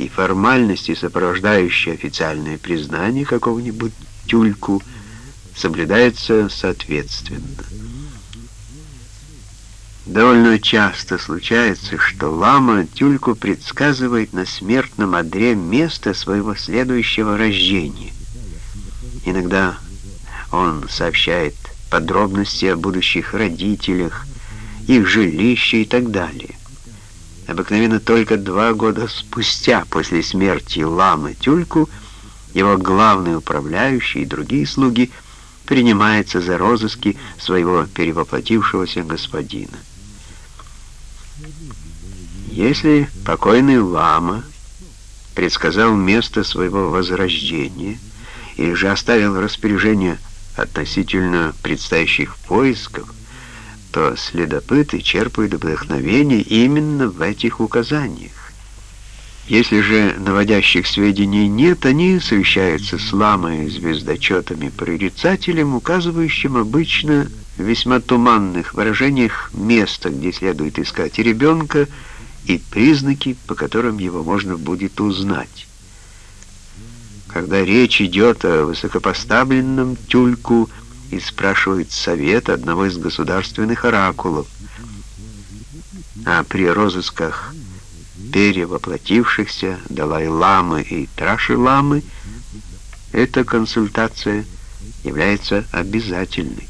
и формальности, сопровождающие официальное признание какого-нибудь тюльку, соблюдаются соответственно. Довольно часто случается, что лама тюльку предсказывает на смертном одре место своего следующего рождения. Иногда он сообщает подробности о будущих родителях, их жилище и так далее. Обыкновенно только два года спустя, после смерти ламы Тюльку, его главный управляющий и другие слуги принимаются за розыски своего перевоплотившегося господина. Если покойный лама предсказал место своего возрождения или же оставил распоряжение относительно предстоящих поисков, то следопыты черпают вдохновение именно в этих указаниях. Если же наводящих сведений нет, они совещаются с ламой звездочетами-прорицателем, указывающим обычно в весьма туманных выражениях место, где следует искать ребенка, и признаки, по которым его можно будет узнать. Когда речь идет о высокопоставленном тюльку и спрашивает совет одного из государственных оракулов, а при розысках перевоплотившихся Далай-ламы и Траши-ламы эта консультация является обязательной.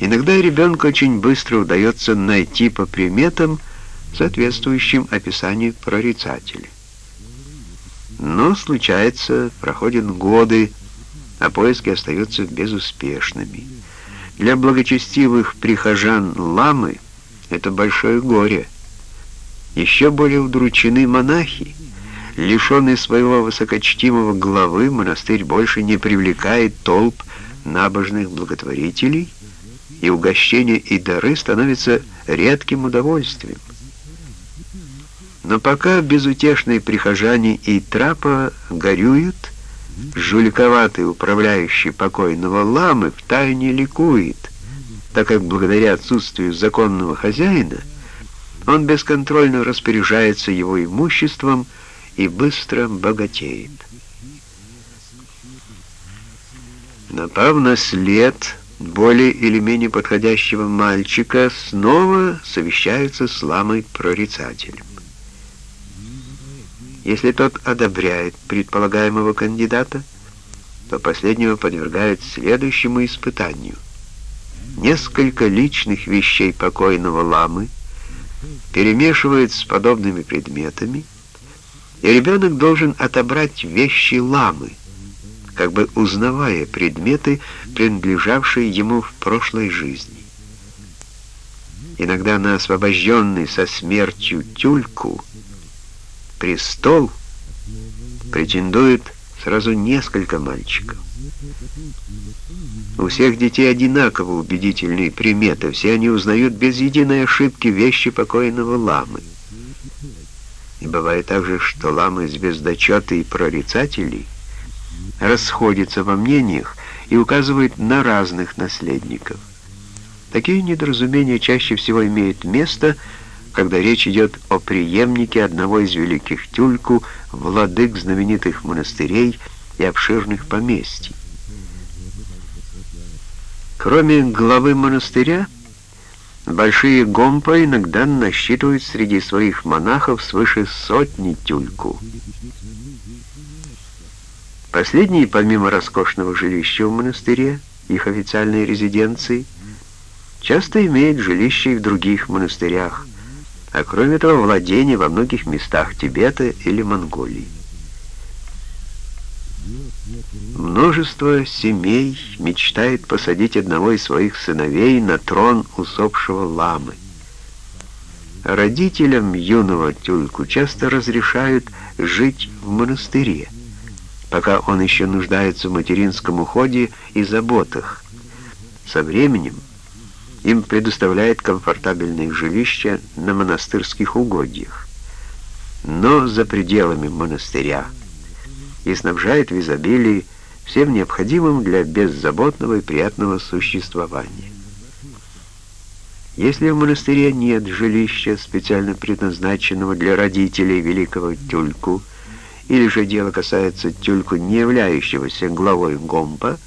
Иногда ребенку очень быстро удается найти по приметам, соответствующим описанию прорицателя. Но случается, проходят годы, а поиски остаются безуспешными. Для благочестивых прихожан ламы это большое горе. Еще более удручены монахи. Лишенный своего высокочтимого главы, монастырь больше не привлекает толп набожных благотворителей, и угощения и дары становятся редким удовольствием. Но пока безутешные прихожане и трапа горюют, жуликоватый управляющий покойного ламы втайне ликует, так как благодаря отсутствию законного хозяина он бесконтрольно распоряжается его имуществом и быстро богатеет. Напав на след более или менее подходящего мальчика, снова совещаются с ламой-прорицателем. Если тот одобряет предполагаемого кандидата, то последнего подвергают следующему испытанию. Несколько личных вещей покойного ламы перемешивают с подобными предметами, и ребенок должен отобрать вещи ламы, как бы узнавая предметы, принадлежавшие ему в прошлой жизни. Иногда на освобожденный со смертью тюльку престол претендует сразу несколько мальчиков. У всех детей одинаково убедительные приметы, все они узнают без единой ошибки вещи покойного ламы. И бывает также, что ламы звездочеты и прорицатели расходятся во мнениях и указывают на разных наследников. Такие недоразумения чаще всего имеют место – когда речь идет о преемнике одного из великих тюльку, владык знаменитых монастырей и обширных поместий. Кроме главы монастыря, большие гомпа иногда насчитывают среди своих монахов свыше сотни тюльку. Последние, помимо роскошного жилища в монастыре, их официальной резиденции, часто имеют жилища и в других монастырях, а кроме того владения во многих местах Тибета или Монголии. Множество семей мечтает посадить одного из своих сыновей на трон усопшего ламы. Родителям юного тюльку часто разрешают жить в монастыре, пока он еще нуждается в материнском уходе и заботах. Со временем им предоставляет комфортабельные жилища на монастырских угодьях, но за пределами монастыря и снабжает в изобилии всем необходимым для беззаботного и приятного существования. Если в монастыре нет жилища, специально предназначенного для родителей великого тюльку, или же дело касается тюльку, не являющегося главой ГОМПа,